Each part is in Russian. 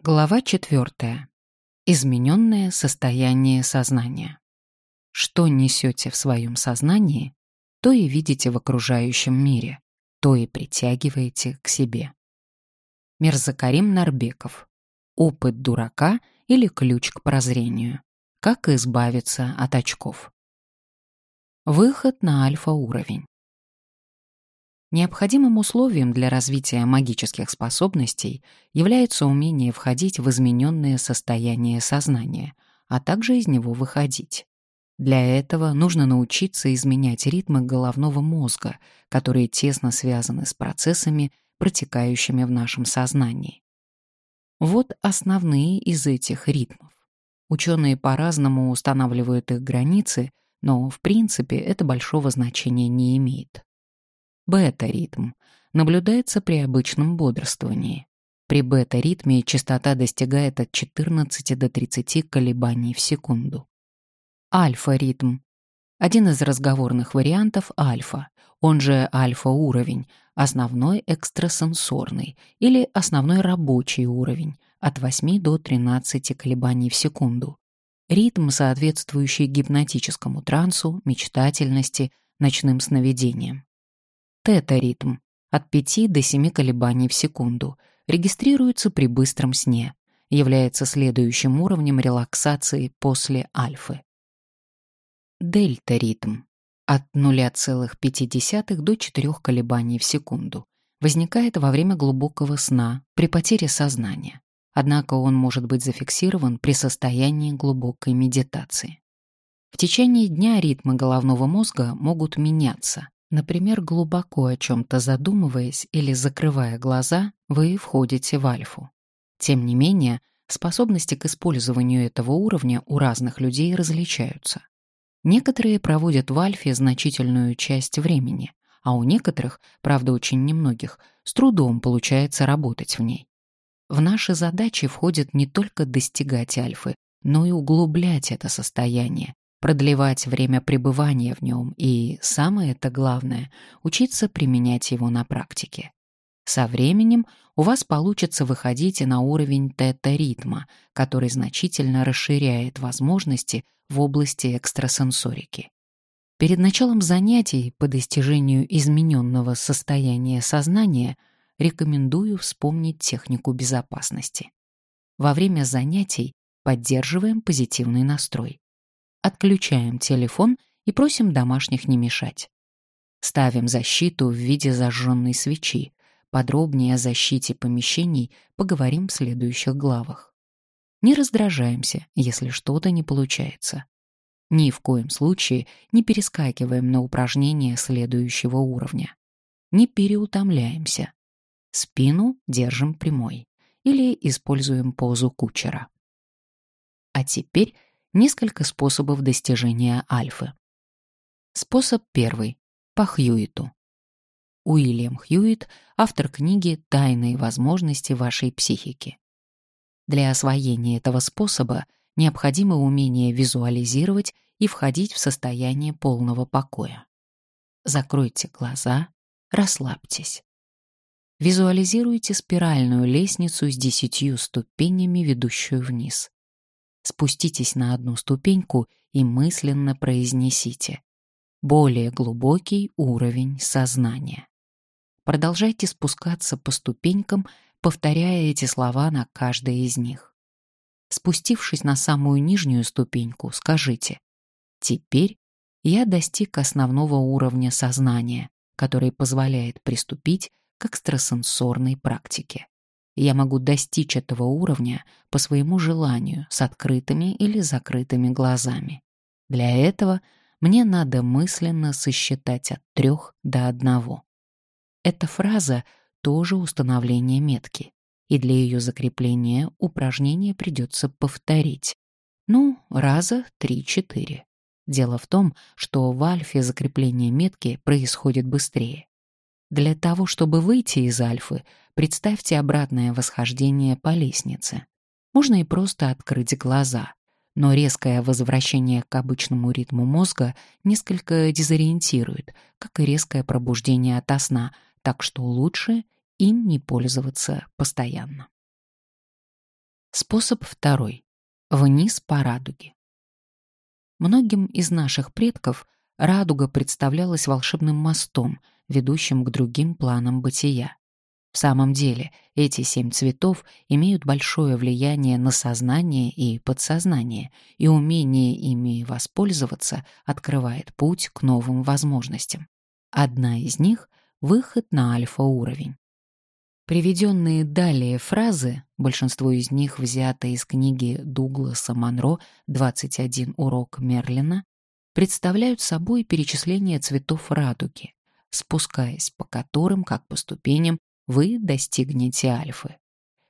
Глава четвертая. Измененное состояние сознания. Что несете в своем сознании, то и видите в окружающем мире, то и притягиваете к себе. Мирзакарим Нарбеков. Опыт дурака или ключ к прозрению. Как избавиться от очков. Выход на альфа-уровень. Необходимым условием для развития магических способностей является умение входить в измененное состояние сознания, а также из него выходить. Для этого нужно научиться изменять ритмы головного мозга, которые тесно связаны с процессами, протекающими в нашем сознании. Вот основные из этих ритмов. Ученые по-разному устанавливают их границы, но в принципе это большого значения не имеет. Бета-ритм наблюдается при обычном бодрствовании. При бета-ритме частота достигает от 14 до 30 колебаний в секунду. Альфа-ритм. Один из разговорных вариантов альфа, он же альфа-уровень, основной экстрасенсорный или основной рабочий уровень от 8 до 13 колебаний в секунду. Ритм, соответствующий гипнотическому трансу, мечтательности, ночным сновидениям. Тета-ритм. От 5 до 7 колебаний в секунду. Регистрируется при быстром сне, является следующим уровнем релаксации после альфы. Дельта-ритм. От 0,5 до 4 колебаний в секунду. Возникает во время глубокого сна при потере сознания, однако он может быть зафиксирован при состоянии глубокой медитации. В течение дня ритмы головного мозга могут меняться, Например, глубоко о чем-то задумываясь или закрывая глаза, вы входите в альфу. Тем не менее, способности к использованию этого уровня у разных людей различаются. Некоторые проводят в альфе значительную часть времени, а у некоторых, правда очень немногих, с трудом получается работать в ней. В наши задачи входит не только достигать альфы, но и углублять это состояние, продлевать время пребывания в нем и, самое это главное, учиться применять его на практике. Со временем у вас получится выходить на уровень тета-ритма, который значительно расширяет возможности в области экстрасенсорики. Перед началом занятий по достижению измененного состояния сознания рекомендую вспомнить технику безопасности. Во время занятий поддерживаем позитивный настрой отключаем телефон и просим домашних не мешать. Ставим защиту в виде зажженной свечи. Подробнее о защите помещений поговорим в следующих главах. Не раздражаемся, если что-то не получается. Ни в коем случае не перескакиваем на упражнения следующего уровня. Не переутомляемся. Спину держим прямой или используем позу кучера. А теперь Несколько способов достижения альфы. Способ первый. По Хьюиту. Уильям Хьюит — автор книги «Тайные возможности вашей психики». Для освоения этого способа необходимо умение визуализировать и входить в состояние полного покоя. Закройте глаза, расслабьтесь. Визуализируйте спиральную лестницу с десятью ступенями, ведущую вниз спуститесь на одну ступеньку и мысленно произнесите «более глубокий уровень сознания». Продолжайте спускаться по ступенькам, повторяя эти слова на каждой из них. Спустившись на самую нижнюю ступеньку, скажите «Теперь я достиг основного уровня сознания, который позволяет приступить к экстрасенсорной практике я могу достичь этого уровня по своему желанию с открытыми или закрытыми глазами. Для этого мне надо мысленно сосчитать от трех до одного. Эта фраза тоже установление метки, и для ее закрепления упражнение придется повторить. Ну, раза три-четыре. Дело в том, что в альфе закрепление метки происходит быстрее. Для того, чтобы выйти из альфы, представьте обратное восхождение по лестнице. Можно и просто открыть глаза, но резкое возвращение к обычному ритму мозга несколько дезориентирует, как и резкое пробуждение ото сна, так что лучше им не пользоваться постоянно. Способ второй. Вниз по радуге. Многим из наших предков радуга представлялась волшебным мостом, ведущим к другим планам бытия. В самом деле, эти семь цветов имеют большое влияние на сознание и подсознание, и умение ими воспользоваться открывает путь к новым возможностям. Одна из них — выход на альфа-уровень. Приведенные далее фразы, большинство из них взято из книги Дугласа Монро «21 урок Мерлина», представляют собой перечисление цветов радуги, спускаясь по которым, как по ступеням, вы достигнете альфы.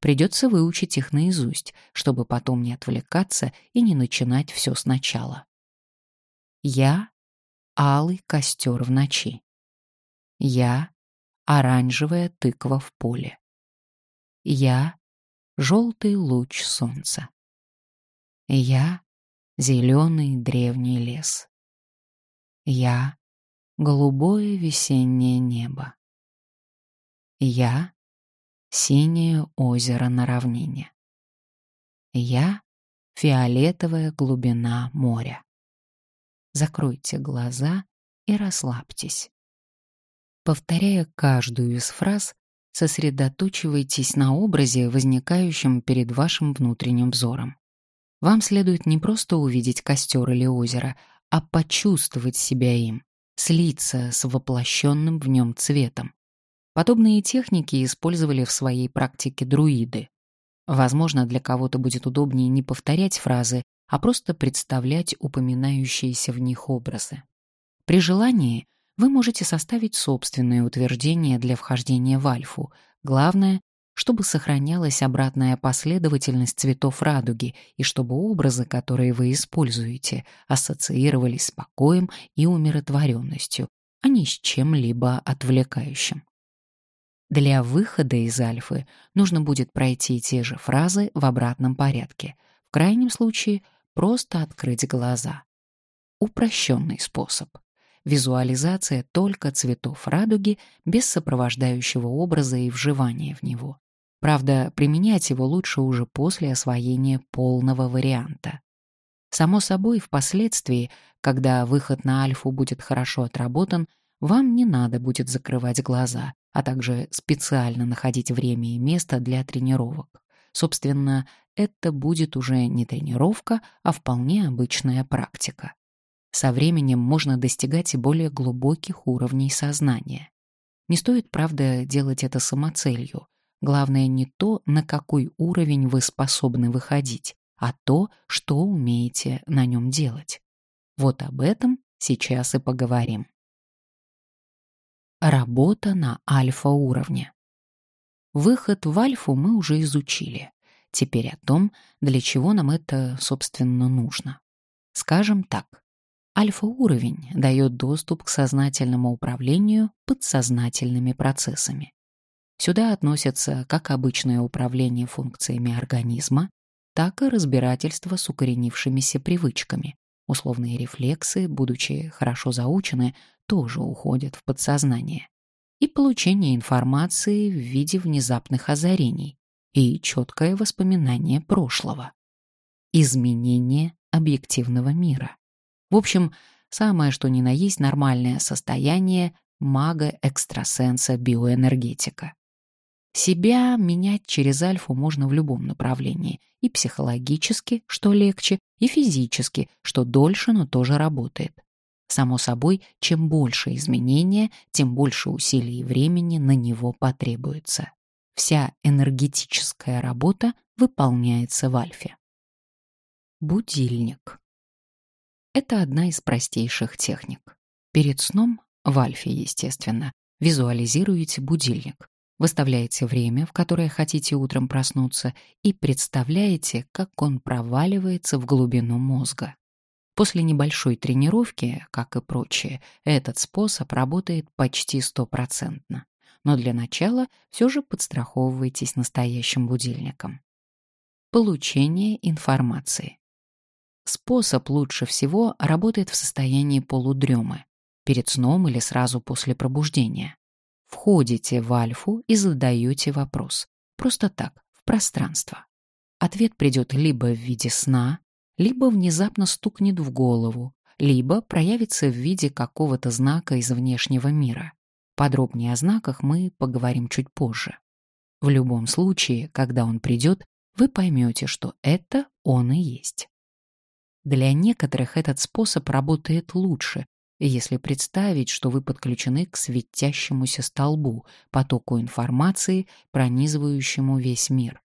Придется выучить их наизусть, чтобы потом не отвлекаться и не начинать все сначала. Я — алый костер в ночи. Я — оранжевая тыква в поле. Я — желтый луч солнца. Я — зеленый древний лес. Я — голубое весеннее небо. Я — синее озеро на равнине. Я — фиолетовая глубина моря. Закройте глаза и расслабьтесь. Повторяя каждую из фраз, сосредоточивайтесь на образе, возникающем перед вашим внутренним взором. Вам следует не просто увидеть костер или озеро, а почувствовать себя им, слиться с воплощенным в нем цветом. Подобные техники использовали в своей практике друиды. Возможно, для кого-то будет удобнее не повторять фразы, а просто представлять упоминающиеся в них образы. При желании вы можете составить собственное утверждение для вхождения в альфу. Главное, чтобы сохранялась обратная последовательность цветов радуги и чтобы образы, которые вы используете, ассоциировались с покоем и умиротворенностью, а не с чем-либо отвлекающим. Для выхода из альфы нужно будет пройти те же фразы в обратном порядке. В крайнем случае просто открыть глаза. Упрощенный способ. Визуализация только цветов радуги без сопровождающего образа и вживания в него. Правда, применять его лучше уже после освоения полного варианта. Само собой, впоследствии, когда выход на альфу будет хорошо отработан, вам не надо будет закрывать глаза, а также специально находить время и место для тренировок. Собственно, это будет уже не тренировка, а вполне обычная практика. Со временем можно достигать и более глубоких уровней сознания. Не стоит, правда, делать это самоцелью. Главное не то, на какой уровень вы способны выходить, а то, что умеете на нем делать. Вот об этом сейчас и поговорим. Работа на альфа-уровне. Выход в альфу мы уже изучили. Теперь о том, для чего нам это, собственно, нужно. Скажем так, альфа-уровень дает доступ к сознательному управлению подсознательными процессами. Сюда относятся как обычное управление функциями организма, так и разбирательство с укоренившимися привычками. Условные рефлексы, будучи хорошо заучены, тоже уходят в подсознание. И получение информации в виде внезапных озарений и четкое воспоминание прошлого. Изменение объективного мира. В общем, самое что ни на есть нормальное состояние мага-экстрасенса биоэнергетика. Себя менять через альфу можно в любом направлении. И психологически, что легче, и физически, что дольше, но тоже работает. Само собой, чем больше изменения, тем больше усилий и времени на него потребуется. Вся энергетическая работа выполняется в альфе. Будильник. Это одна из простейших техник. Перед сном, в альфе, естественно, визуализируете будильник, выставляете время, в которое хотите утром проснуться, и представляете, как он проваливается в глубину мозга. После небольшой тренировки, как и прочее, этот способ работает почти стопроцентно. Но для начала все же подстраховывайтесь настоящим будильником. Получение информации. Способ лучше всего работает в состоянии полудремы, перед сном или сразу после пробуждения. Входите в альфу и задаете вопрос. Просто так, в пространство. ответ придет либо в виде сна, либо внезапно стукнет в голову, либо проявится в виде какого-то знака из внешнего мира. Подробнее о знаках мы поговорим чуть позже. В любом случае, когда он придет, вы поймете, что это он и есть. Для некоторых этот способ работает лучше, если представить, что вы подключены к светящемуся столбу, потоку информации, пронизывающему весь мир.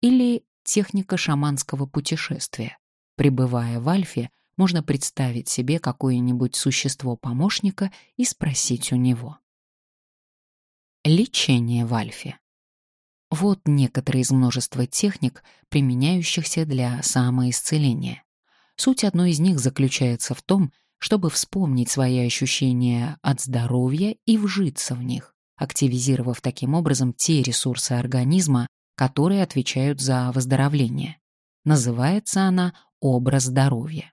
Или техника шаманского путешествия. Пребывая в Альфе, можно представить себе какое-нибудь существо помощника и спросить у него. Лечение в Альфе. Вот некоторые из множества техник, применяющихся для самоисцеления. Суть одной из них заключается в том, чтобы вспомнить свои ощущения от здоровья и вжиться в них, активизировав таким образом те ресурсы организма, которые отвечают за выздоровление. Называется она «образ здоровья».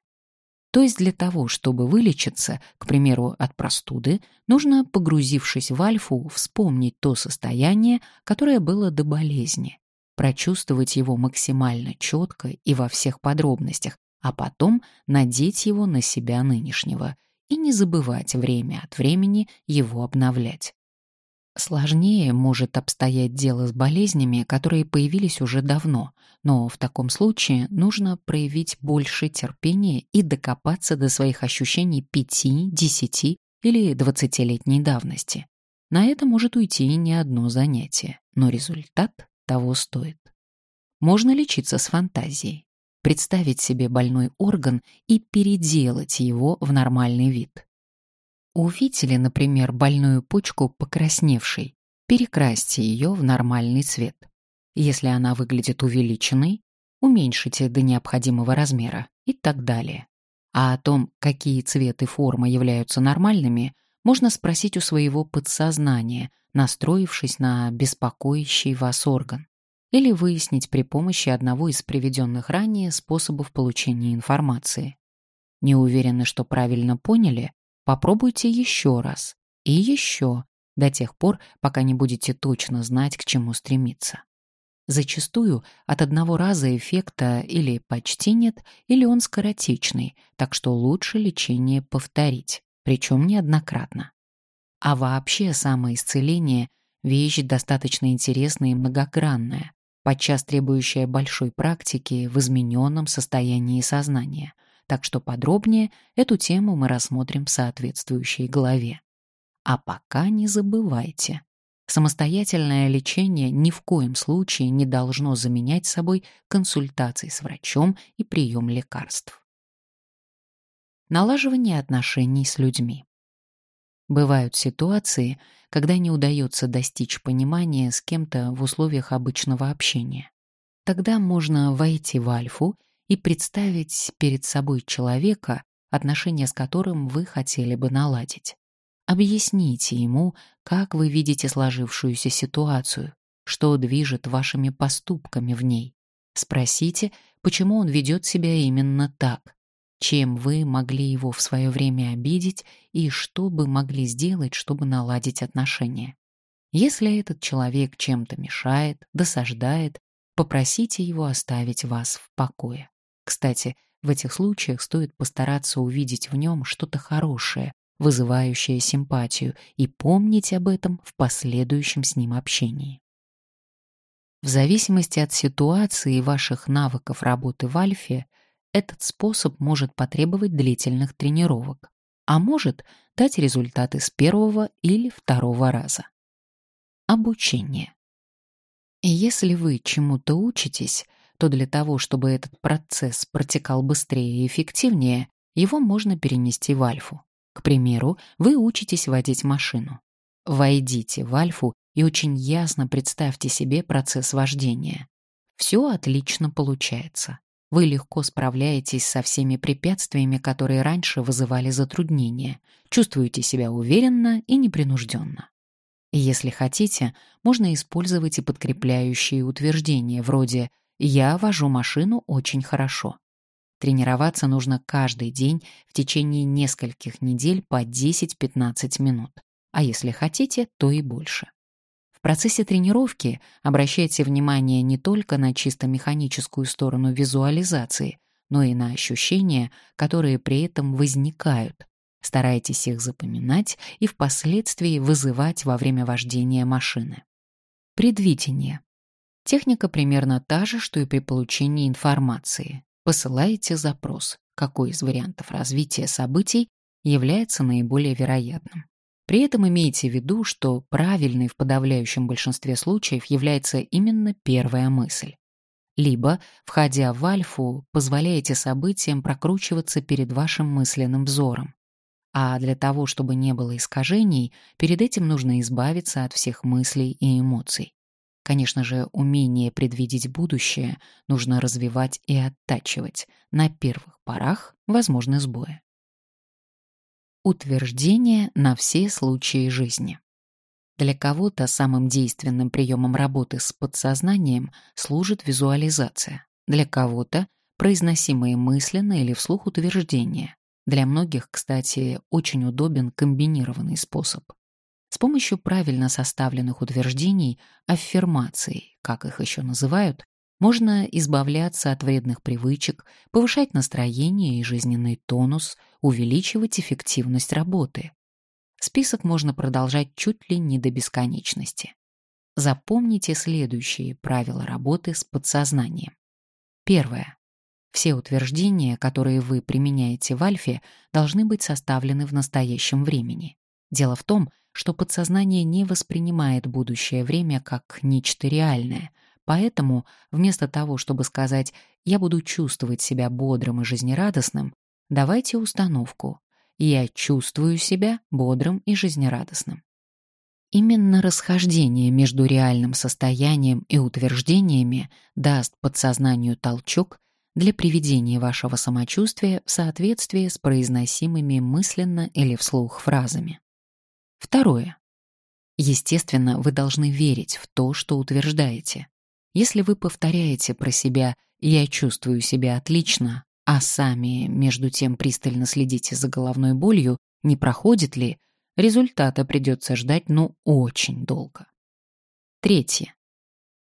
То есть для того, чтобы вылечиться, к примеру, от простуды, нужно, погрузившись в альфу, вспомнить то состояние, которое было до болезни, прочувствовать его максимально четко и во всех подробностях, а потом надеть его на себя нынешнего и не забывать время от времени его обновлять. Сложнее может обстоять дело с болезнями, которые появились уже давно, но в таком случае нужно проявить больше терпения и докопаться до своих ощущений 5, 10 или 20-летней давности. На это может уйти не одно занятие, но результат того стоит. Можно лечиться с фантазией представить себе больной орган и переделать его в нормальный вид. Увидели, например, больную почку покрасневшей, перекрасьте ее в нормальный цвет. Если она выглядит увеличенной, уменьшите до необходимого размера и так далее. А о том, какие цвет и форма являются нормальными, можно спросить у своего подсознания, настроившись на беспокоящий вас орган или выяснить при помощи одного из приведенных ранее способов получения информации. Не уверены, что правильно поняли? Попробуйте еще раз и еще, до тех пор, пока не будете точно знать, к чему стремиться. Зачастую от одного раза эффекта или почти нет, или он скоротечный, так что лучше лечение повторить, причем неоднократно. А вообще самоисцеление – вещь достаточно интересная и многогранная, подчас требующая большой практики в измененном состоянии сознания. Так что подробнее эту тему мы рассмотрим в соответствующей главе. А пока не забывайте, самостоятельное лечение ни в коем случае не должно заменять собой консультации с врачом и прием лекарств. Налаживание отношений с людьми. Бывают ситуации, когда не удается достичь понимания с кем-то в условиях обычного общения. Тогда можно войти в альфу и представить перед собой человека, отношения с которым вы хотели бы наладить. Объясните ему, как вы видите сложившуюся ситуацию, что движет вашими поступками в ней. Спросите, почему он ведет себя именно так, чем вы могли его в свое время обидеть и что бы могли сделать, чтобы наладить отношения. Если этот человек чем-то мешает, досаждает, попросите его оставить вас в покое. Кстати, в этих случаях стоит постараться увидеть в нем что-то хорошее, вызывающее симпатию, и помнить об этом в последующем с ним общении. В зависимости от ситуации и ваших навыков работы в альфе, этот способ может потребовать длительных тренировок, а может дать результаты с первого или второго раза. Обучение. Если вы чему-то учитесь, то для того, чтобы этот процесс протекал быстрее и эффективнее, его можно перенести в альфу. К примеру, вы учитесь водить машину. Войдите в альфу и очень ясно представьте себе процесс вождения. Все отлично получается. Вы легко справляетесь со всеми препятствиями, которые раньше вызывали затруднения, чувствуете себя уверенно и непринужденно. Если хотите, можно использовать и подкрепляющие утверждения вроде «я вожу машину очень хорошо». Тренироваться нужно каждый день в течение нескольких недель по 10-15 минут, а если хотите, то и больше. В процессе тренировки обращайте внимание не только на чисто механическую сторону визуализации, но и на ощущения, которые при этом возникают. Старайтесь их запоминать и впоследствии вызывать во время вождения машины. Предвидение. Техника примерно та же, что и при получении информации. Посылаете запрос, какой из вариантов развития событий является наиболее вероятным. При этом имейте в виду, что правильной в подавляющем большинстве случаев является именно первая мысль. Либо, входя в альфу, позволяете событиям прокручиваться перед вашим мысленным взором. А для того, чтобы не было искажений, перед этим нужно избавиться от всех мыслей и эмоций. Конечно же, умение предвидеть будущее нужно развивать и оттачивать. На первых порах возможны сбои. Утверждение на все случаи жизни. Для кого-то самым действенным приемом работы с подсознанием служит визуализация, для кого-то — произносимые мысленно или вслух утверждения. Для многих, кстати, очень удобен комбинированный способ. С помощью правильно составленных утверждений, аффирмаций, как их еще называют, можно избавляться от вредных привычек, повышать настроение и жизненный тонус, увеличивать эффективность работы. Список можно продолжать чуть ли не до бесконечности. Запомните следующие правила работы с подсознанием. Первое. Все утверждения, которые вы применяете в альфе, должны быть составлены в настоящем времени. Дело в том, что подсознание не воспринимает будущее время как нечто реальное — Поэтому вместо того, чтобы сказать «я буду чувствовать себя бодрым и жизнерадостным», давайте установку «я чувствую себя бодрым и жизнерадостным». Именно расхождение между реальным состоянием и утверждениями даст подсознанию толчок для приведения вашего самочувствия в соответствии с произносимыми мысленно или вслух фразами. Второе. Естественно, вы должны верить в то, что утверждаете. Если вы повторяете про себя «я чувствую себя отлично», а сами, между тем, пристально следите за головной болью, не проходит ли, результата придется ждать, ну, очень долго. Третье.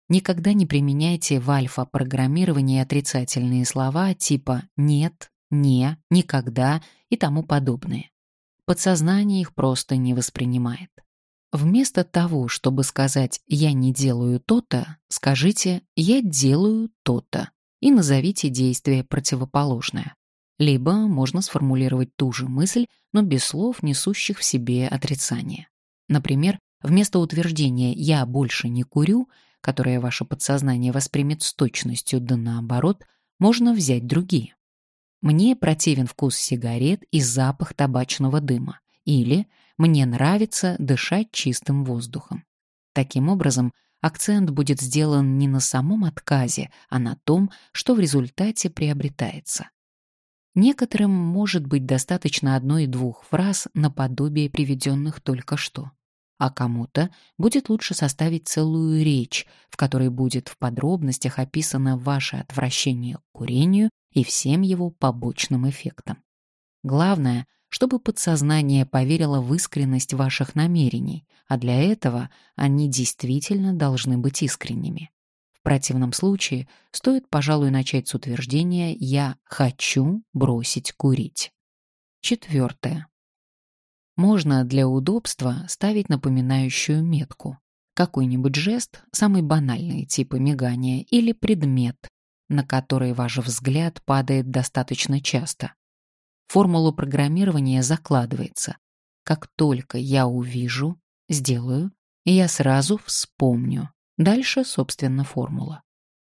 Никогда не применяйте в альфа-программировании отрицательные слова типа «нет», «не», «никогда» и тому подобное. Подсознание их просто не воспринимает. Вместо того, чтобы сказать «я не делаю то-то», скажите «я делаю то-то» и назовите действие противоположное. Либо можно сформулировать ту же мысль, но без слов, несущих в себе отрицание. Например, вместо утверждения «я больше не курю», которое ваше подсознание воспримет с точностью да наоборот, можно взять другие. Мне противен вкус сигарет и запах табачного дыма. Или «мне нравится дышать чистым воздухом». Таким образом, акцент будет сделан не на самом отказе, а на том, что в результате приобретается. Некоторым может быть достаточно одной-двух фраз наподобие приведенных только что. А кому-то будет лучше составить целую речь, в которой будет в подробностях описано ваше отвращение к курению и всем его побочным эффектам. Главное, чтобы подсознание поверило в искренность ваших намерений, а для этого они действительно должны быть искренними. В противном случае стоит, пожалуй, начать с утверждения «я хочу бросить курить». Четвертое. Можно для удобства ставить напоминающую метку. Какой-нибудь жест, самый банальный, типа мигания, или предмет, на который ваш взгляд падает достаточно часто формулу программирования закладывается. Как только я увижу, сделаю, и я сразу вспомню. Дальше, собственно, формула.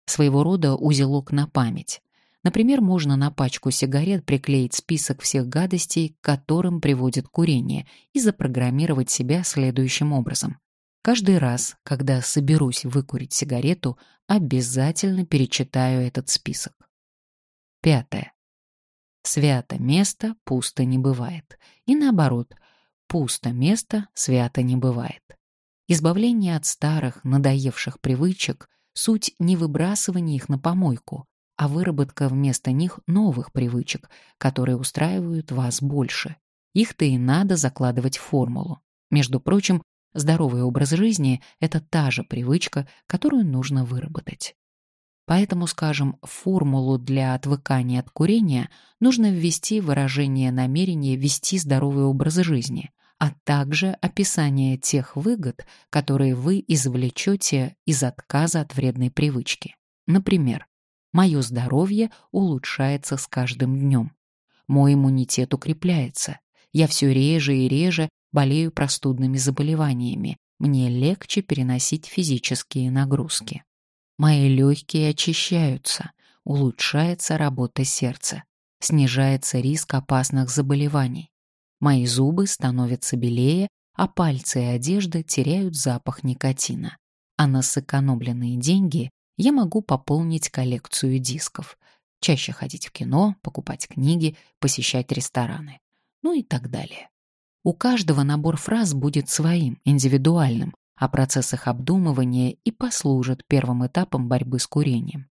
Своего рода узелок на память. Например, можно на пачку сигарет приклеить список всех гадостей, к которым приводит курение, и запрограммировать себя следующим образом. Каждый раз, когда соберусь выкурить сигарету, обязательно перечитаю этот список. Пятое. Свято место пусто не бывает. И наоборот, пусто место свято не бывает. Избавление от старых, надоевших привычек — суть не выбрасывание их на помойку, а выработка вместо них новых привычек, которые устраивают вас больше. Их-то и надо закладывать в формулу. Между прочим, Здоровый образ жизни – это та же привычка, которую нужно выработать. Поэтому, скажем, в формулу для отвыкания от курения нужно ввести выражение намерения вести здоровый образ жизни, а также описание тех выгод, которые вы извлечете из отказа от вредной привычки. Например, «Мое здоровье улучшается с каждым днем», «Мой иммунитет укрепляется», «Я все реже и реже болею простудными заболеваниями, мне легче переносить физические нагрузки». Мои легкие очищаются, улучшается работа сердца, снижается риск опасных заболеваний. Мои зубы становятся белее, а пальцы и одежда теряют запах никотина. А на сэкономленные деньги я могу пополнить коллекцию дисков, чаще ходить в кино, покупать книги, посещать рестораны, ну и так далее. У каждого набор фраз будет своим, индивидуальным, а процесс их обдумывания и послужит первым этапом борьбы с курением.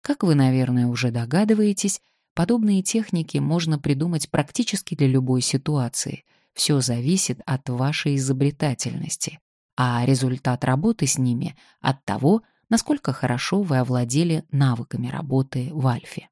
Как вы, наверное, уже догадываетесь, подобные техники можно придумать практически для любой ситуации. Все зависит от вашей изобретательности, а результат работы с ними — от того, насколько хорошо вы овладели навыками работы в Альфе.